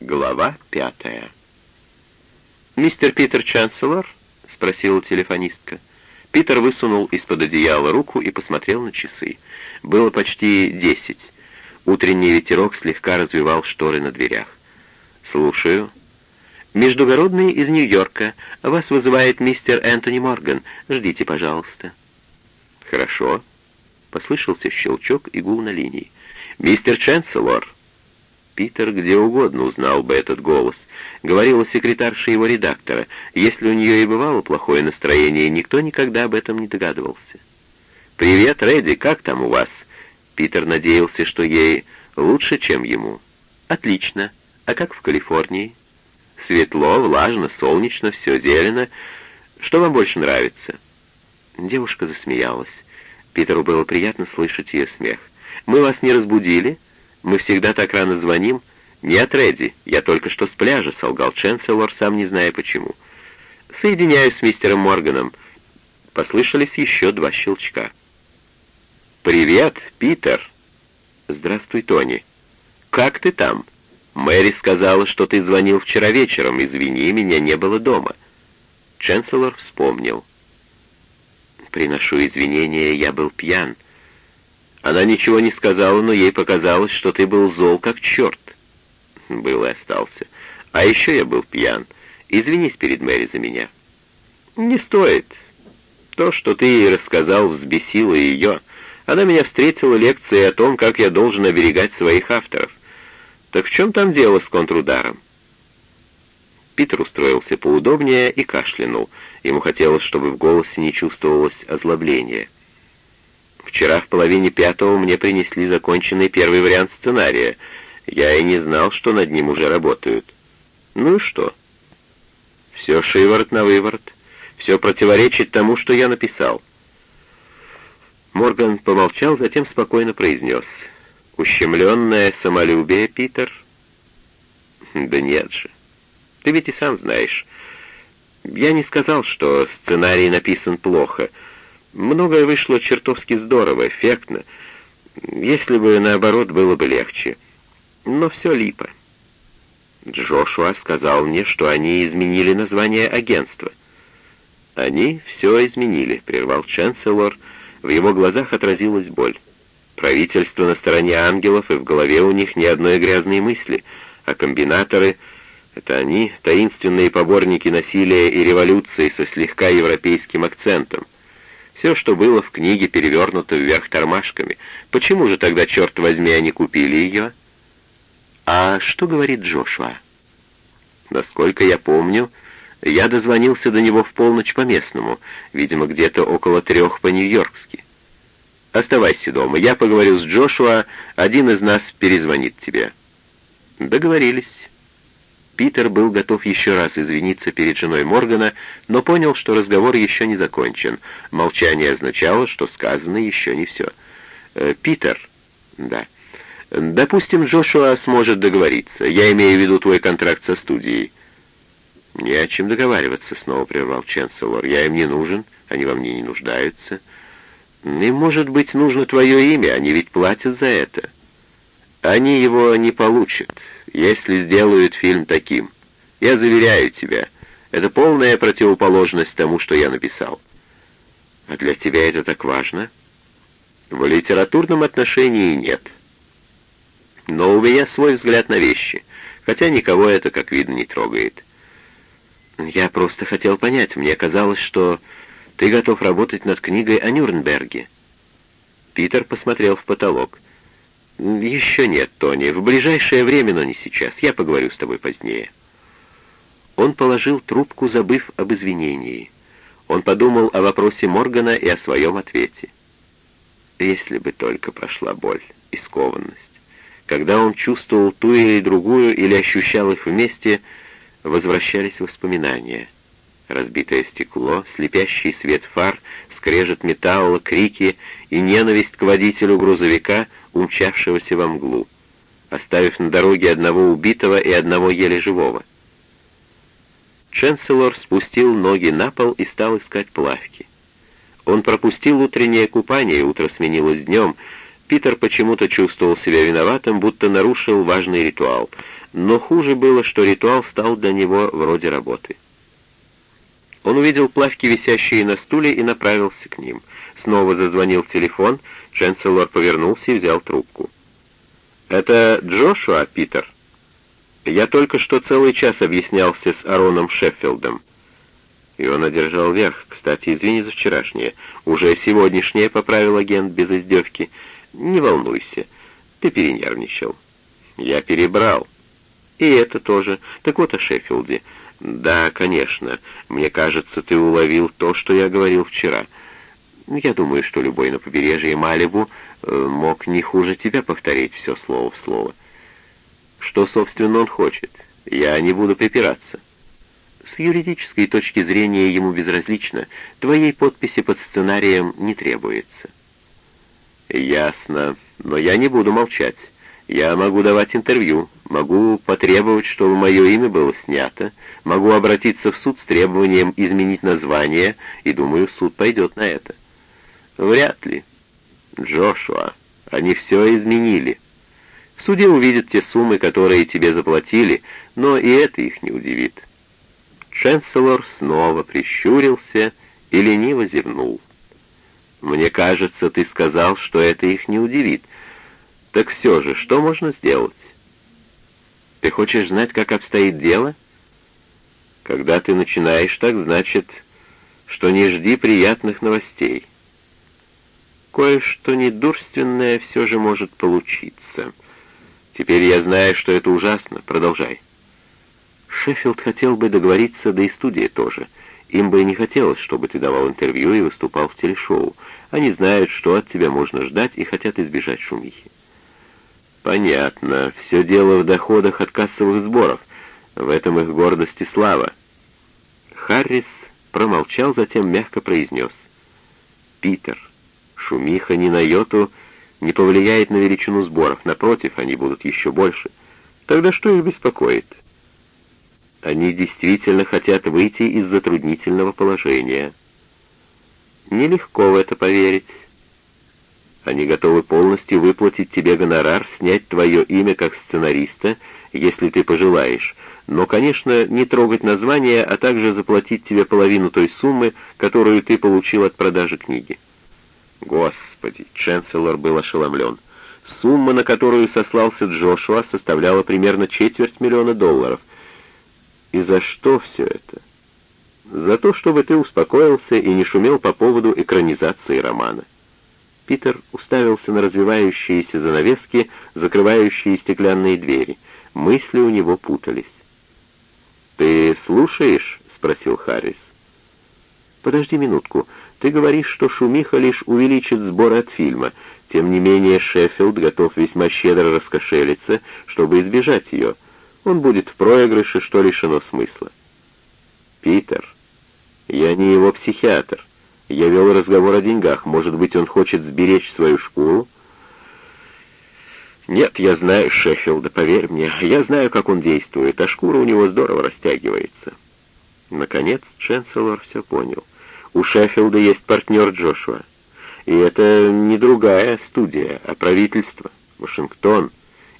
Глава пятая. «Мистер Питер Чанселор?» — спросила телефонистка. Питер высунул из-под одеяла руку и посмотрел на часы. Было почти десять. Утренний ветерок слегка развивал шторы на дверях. «Слушаю». «Междугородный из Нью-Йорка. Вас вызывает мистер Энтони Морган. Ждите, пожалуйста». «Хорошо». Послышался щелчок и гул на линии. «Мистер Чанселор». Питер где угодно узнал бы этот голос. Говорила секретарша его редактора. Если у нее и бывало плохое настроение, никто никогда об этом не догадывался. «Привет, Редди, как там у вас?» Питер надеялся, что ей лучше, чем ему. «Отлично. А как в Калифорнии?» «Светло, влажно, солнечно, все зелено. Что вам больше нравится?» Девушка засмеялась. Питеру было приятно слышать ее смех. «Мы вас не разбудили?» Мы всегда так рано звоним. Нет, Редди, я только что с пляжа, солгал Ченселор, сам не зная почему. Соединяюсь с мистером Морганом. Послышались еще два щелчка. «Привет, Питер!» «Здравствуй, Тони!» «Как ты там?» «Мэри сказала, что ты звонил вчера вечером. Извини, меня не было дома». Ченселор вспомнил. «Приношу извинения, я был пьян». Она ничего не сказала, но ей показалось, что ты был зол как черт. Был и остался. А еще я был пьян. Извинись перед Мэри за меня. Не стоит. То, что ты ей рассказал, взбесило ее. Она меня встретила лекцией о том, как я должен оберегать своих авторов. Так в чем там дело с контрударом? Питер устроился поудобнее и кашлянул. Ему хотелось, чтобы в голосе не чувствовалось озлобления. — Вчера в половине пятого мне принесли законченный первый вариант сценария. Я и не знал, что над ним уже работают. Ну и что? Все шиворот на выворот. Все противоречит тому, что я написал. Морган помолчал, затем спокойно произнес. «Ущемленное самолюбие, Питер?» «Да нет же. Ты ведь и сам знаешь. Я не сказал, что сценарий написан плохо». Многое вышло чертовски здорово, эффектно. Если бы, наоборот, было бы легче. Но все липо. Джошуа сказал мне, что они изменили название агентства. «Они все изменили», — прервал Ченселор. В его глазах отразилась боль. Правительство на стороне ангелов, и в голове у них ни одной грязной мысли, а комбинаторы — это они, таинственные поборники насилия и революции со слегка европейским акцентом. Все, что было в книге, перевернуто вверх тормашками. Почему же тогда, черт возьми, они купили ее? А что говорит Джошуа? Насколько я помню, я дозвонился до него в полночь по местному, видимо, где-то около трех по-нью-йоркски. Оставайся дома, я поговорю с Джошуа, один из нас перезвонит тебе. Договорились. Питер был готов еще раз извиниться перед женой Моргана, но понял, что разговор еще не закончен. Молчание означало, что сказано еще не все. «Э, «Питер?» «Да». «Допустим, Джошуа сможет договориться. Я имею в виду твой контракт со студией». «Не о чем договариваться», — снова прервал Ченселор. «Я им не нужен, они во мне не нуждаются. Им, может быть, нужно твое имя, они ведь платят за это». «Они его не получат если сделают фильм таким. Я заверяю тебя, это полная противоположность тому, что я написал. А для тебя это так важно? В литературном отношении нет. Но у меня свой взгляд на вещи, хотя никого это, как видно, не трогает. Я просто хотел понять, мне казалось, что ты готов работать над книгой о Нюрнберге. Питер посмотрел в потолок. «Еще нет, Тони. В ближайшее время, но не сейчас. Я поговорю с тобой позднее». Он положил трубку, забыв об извинении. Он подумал о вопросе Моргана и о своем ответе. Если бы только прошла боль и скованность. Когда он чувствовал ту или другую, или ощущал их вместе, возвращались воспоминания. Разбитое стекло, слепящий свет фар, скрежет металла, крики и ненависть к водителю грузовика — умчавшегося во мглу, оставив на дороге одного убитого и одного еле живого. Ченселор спустил ноги на пол и стал искать плавки. Он пропустил утреннее купание, утро сменилось днем. Питер почему-то чувствовал себя виноватым, будто нарушил важный ритуал. но хуже было, что ритуал стал для него вроде работы. Он увидел плавки, висящие на стуле, и направился к ним. Снова зазвонил телефон, Ченселор повернулся и взял трубку. «Это Джошуа, Питер?» «Я только что целый час объяснялся с Ароном Шеффилдом». И он одержал верх. «Кстати, извини за вчерашнее. Уже сегодняшнее», — поправил агент без издевки. «Не волнуйся, ты перенервничал». «Я перебрал». «И это тоже. Так вот о Шеффилде». «Да, конечно. Мне кажется, ты уловил то, что я говорил вчера. Я думаю, что любой на побережье Малибу э, мог не хуже тебя повторить все слово в слово. Что, собственно, он хочет? Я не буду припираться». С юридической точки зрения ему безразлично. Твоей подписи под сценарием не требуется. Ясно. Но я не буду молчать. Я могу давать интервью, могу потребовать, чтобы мое имя было снято, могу обратиться в суд с требованием изменить название, и, думаю, суд пойдет на это. Вряд ли. Джошуа, они все изменили. В суде увидят те суммы, которые тебе заплатили, но и это их не удивит. Ченселор снова прищурился и лениво зевнул. «Мне кажется, ты сказал, что это их не удивит», так все же, что можно сделать? Ты хочешь знать, как обстоит дело? Когда ты начинаешь так, значит, что не жди приятных новостей. Кое-что недурственное все же может получиться. Теперь я знаю, что это ужасно. Продолжай. Шеффилд хотел бы договориться, да и студия тоже. Им бы и не хотелось, чтобы ты давал интервью и выступал в телешоу. Они знают, что от тебя можно ждать, и хотят избежать шумихи. Понятно. Все дело в доходах от кассовых сборов. В этом их гордость и слава. Харрис промолчал, затем мягко произнес. «Питер, шумиха ни на йоту не повлияет на величину сборов. Напротив, они будут еще больше. Тогда что их беспокоит?» Они действительно хотят выйти из затруднительного положения. Нелегко в это поверить. Они готовы полностью выплатить тебе гонорар, снять твое имя как сценариста, если ты пожелаешь, но, конечно, не трогать название, а также заплатить тебе половину той суммы, которую ты получил от продажи книги. Господи, Ченселор был ошеломлен. Сумма, на которую сослался Джошуа, составляла примерно четверть миллиона долларов. И за что все это? За то, чтобы ты успокоился и не шумел по поводу экранизации романа. Питер уставился на развивающиеся занавески, закрывающие стеклянные двери. Мысли у него путались. «Ты слушаешь?» — спросил Харрис. «Подожди минутку. Ты говоришь, что шумиха лишь увеличит сбор от фильма. Тем не менее, Шеффилд готов весьма щедро раскошелиться, чтобы избежать ее. Он будет в проигрыше, что лишено смысла». «Питер, я не его психиатр. Я вел разговор о деньгах. Может быть, он хочет сберечь свою шкуру? Нет, я знаю Шеффилда, поверь мне. Я знаю, как он действует, а шкура у него здорово растягивается. Наконец, Ченселор все понял. У Шеффилда есть партнер Джошуа. И это не другая студия, а правительство. Вашингтон.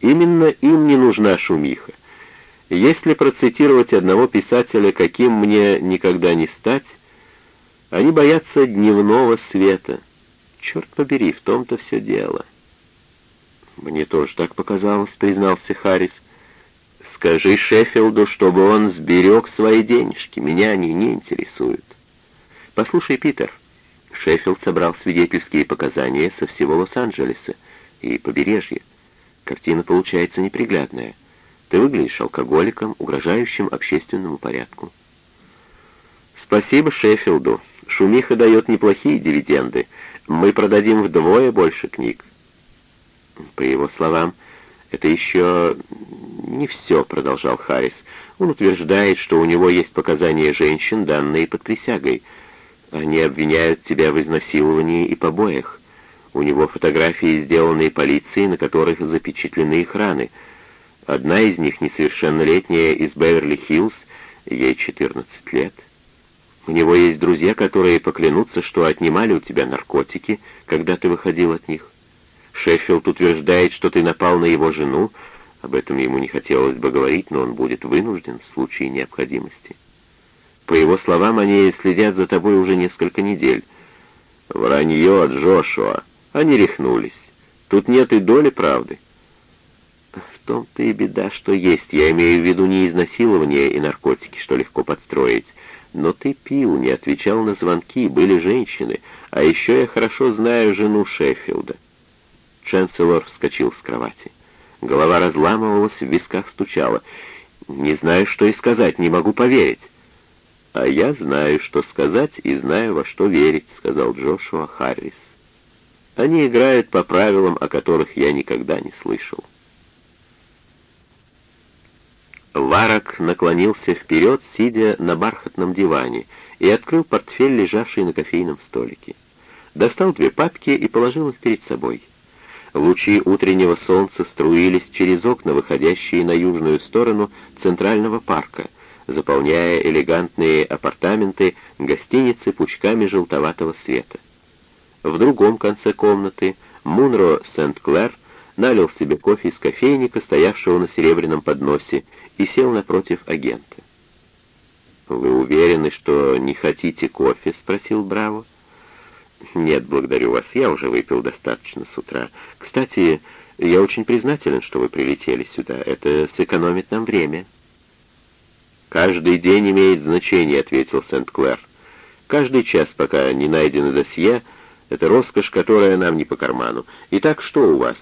Именно им не нужна шумиха. Если процитировать одного писателя, каким мне никогда не стать, они боятся дневного света. Черт побери, в том-то все дело. Мне тоже так показалось, признался Харрис. Скажи Шеффилду, чтобы он сберег свои денежки. Меня они не интересуют. Послушай, Питер, Шеффилд собрал свидетельские показания со всего Лос-Анджелеса и побережья. Картина получается неприглядная. Ты выглядишь алкоголиком, угрожающим общественному порядку. Спасибо Шеффилду. Шумиха дает неплохие дивиденды. Мы продадим вдвое больше книг. По его словам, это еще не все, продолжал Харрис. Он утверждает, что у него есть показания женщин, данные под присягой. Они обвиняют тебя в изнасиловании и побоях. У него фотографии, сделанные полицией, на которых запечатлены их раны. Одна из них несовершеннолетняя из Беверли-Хиллз, ей 14 лет. У него есть друзья, которые поклянутся, что отнимали у тебя наркотики, когда ты выходил от них. Шеффилд утверждает, что ты напал на его жену, Об этом ему не хотелось бы говорить, но он будет вынужден в случае необходимости. По его словам, они следят за тобой уже несколько недель. Вранье, Джошуа. Они рехнулись. Тут нет и доли правды. В том-то и беда, что есть. Я имею в виду не изнасилование и наркотики, что легко подстроить. Но ты пил, не отвечал на звонки, были женщины. А еще я хорошо знаю жену Шеффилда. Ченселор вскочил с кровати. Голова разламывалась, в висках стучала. «Не знаю, что и сказать, не могу поверить». «А я знаю, что сказать, и знаю, во что верить», — сказал Джошуа Харрис. «Они играют по правилам, о которых я никогда не слышал». Варок наклонился вперед, сидя на бархатном диване, и открыл портфель, лежавший на кофейном столике. Достал две папки и положил их перед собой. Лучи утреннего солнца струились через окна, выходящие на южную сторону Центрального парка — заполняя элегантные апартаменты гостиницы пучками желтоватого света. В другом конце комнаты Мунро Сент-Клэр налил себе кофе из кофейника, стоявшего на серебряном подносе, и сел напротив агента. «Вы уверены, что не хотите кофе?» — спросил Браво. «Нет, благодарю вас, я уже выпил достаточно с утра. Кстати, я очень признателен, что вы прилетели сюда. Это сэкономит нам время». «Каждый день имеет значение», — ответил Сент-Клэр. «Каждый час, пока не найдено досье, это роскошь, которая нам не по карману. Итак, что у вас?»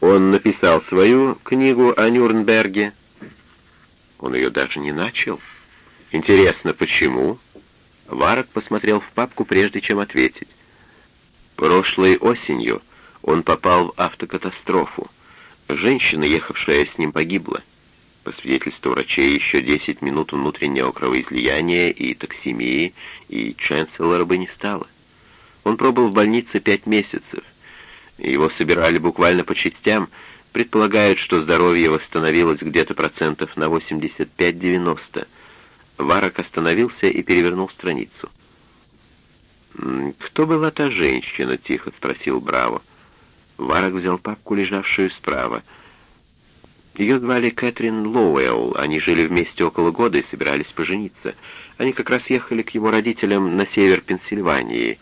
Он написал свою книгу о Нюрнберге. Он ее даже не начал. Интересно, почему? Варок посмотрел в папку, прежде чем ответить. Прошлой осенью он попал в автокатастрофу. Женщина, ехавшая с ним, погибла. По свидетельству врачей, еще 10 минут внутреннего кровоизлияния и токсемии, и Ченселора бы не стало. Он пробыл в больнице пять месяцев. Его собирали буквально по частям, предполагают, что здоровье восстановилось где-то процентов на 85-90. Варок остановился и перевернул страницу. «Кто была та женщина?» — тихо спросил Браво. Варок взял папку, лежавшую справа — ее звали Кэтрин Лоуэлл, они жили вместе около года и собирались пожениться. Они как раз ехали к его родителям на север Пенсильвании.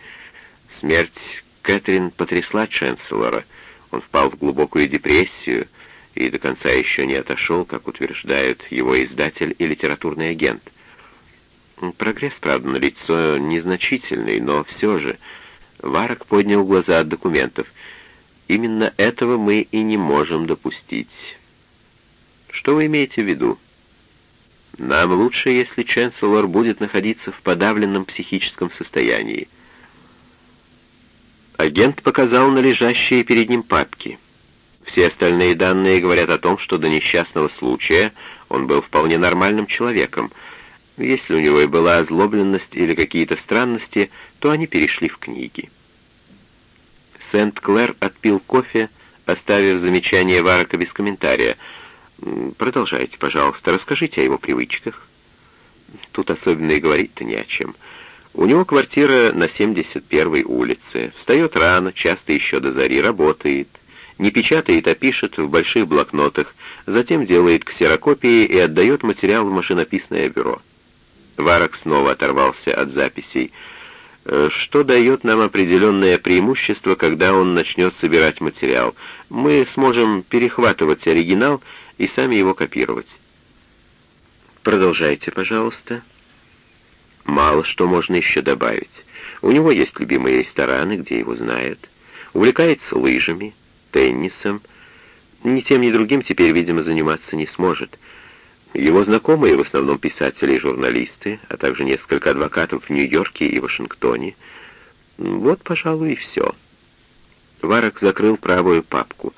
Смерть Кэтрин потрясла Ченселора. Он впал в глубокую депрессию и до конца еще не отошел, как утверждают его издатель и литературный агент. Прогресс, правда, на лицо незначительный, но все же. Варок поднял глаза от документов. Именно этого мы и не можем допустить. Что вы имеете в виду? Нам лучше, если Ченселор будет находиться в подавленном психическом состоянии. Агент показал на лежащие перед ним папки. Все остальные данные говорят о том, что до несчастного случая он был вполне нормальным человеком. Если у него и была озлобленность или какие-то странности, то они перешли в книги. Сент-Клэр отпил кофе, оставив замечание Варака без комментария — Продолжайте, пожалуйста, расскажите о его привычках. Тут особенно и говорить-то не о чем. У него квартира на 71-й улице. Встает рано, часто еще до зари, работает. Не печатает, а пишет в больших блокнотах, затем делает ксерокопии и отдает материал в машинописное бюро. Варок снова оторвался от записей. Э, что дает нам определенное преимущество, когда он начнет собирать материал. Мы сможем перехватывать оригинал и сами его копировать. Продолжайте, пожалуйста. Мало что можно еще добавить. У него есть любимые рестораны, где его знают. Увлекается лыжами, теннисом. Ни тем, ни другим теперь, видимо, заниматься не сможет. Его знакомые, в основном писатели и журналисты, а также несколько адвокатов в Нью-Йорке и Вашингтоне. Вот, пожалуй, и все. Варок закрыл правую папку.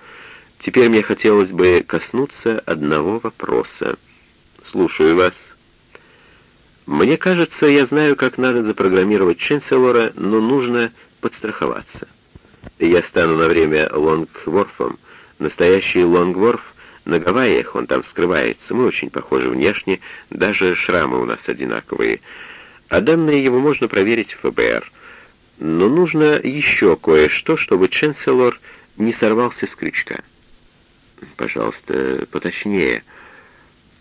Теперь мне хотелось бы коснуться одного вопроса. Слушаю вас. Мне кажется, я знаю, как надо запрограммировать Ченселора, но нужно подстраховаться. Я стану на время Лонгворфом. Настоящий Лонгворф на Гавайях, он там скрывается. Мы очень похожи внешне, даже шрамы у нас одинаковые. А данные его можно проверить в ФБР. Но нужно еще кое-что, чтобы Ченселор не сорвался с крючка. Пожалуйста, поточнее.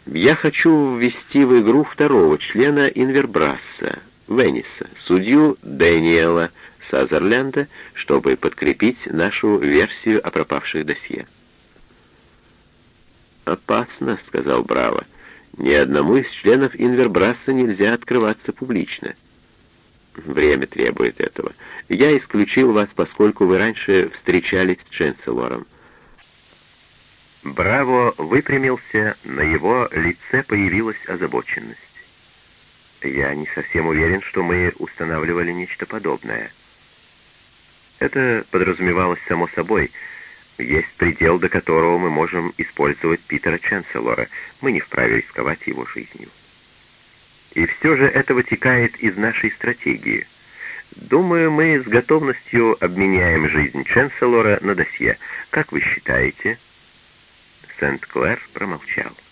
Я хочу ввести в игру второго члена Инвербрасса, Венниса, судью Дэниела Сазерленда, чтобы подкрепить нашу версию о пропавших досье. «Опасно», — сказал Браво. «Ни одному из членов Инвербрасса нельзя открываться публично». «Время требует этого. Я исключил вас, поскольку вы раньше встречались с Ченселором. Браво выпрямился, на его лице появилась озабоченность. «Я не совсем уверен, что мы устанавливали нечто подобное». Это подразумевалось само собой. Есть предел, до которого мы можем использовать Питера Ченселора. Мы не вправе рисковать его жизнью. И все же это вытекает из нашей стратегии. Думаю, мы с готовностью обменяем жизнь Ченселора на досье. Как вы считаете?» Сент-Клэр промолчал.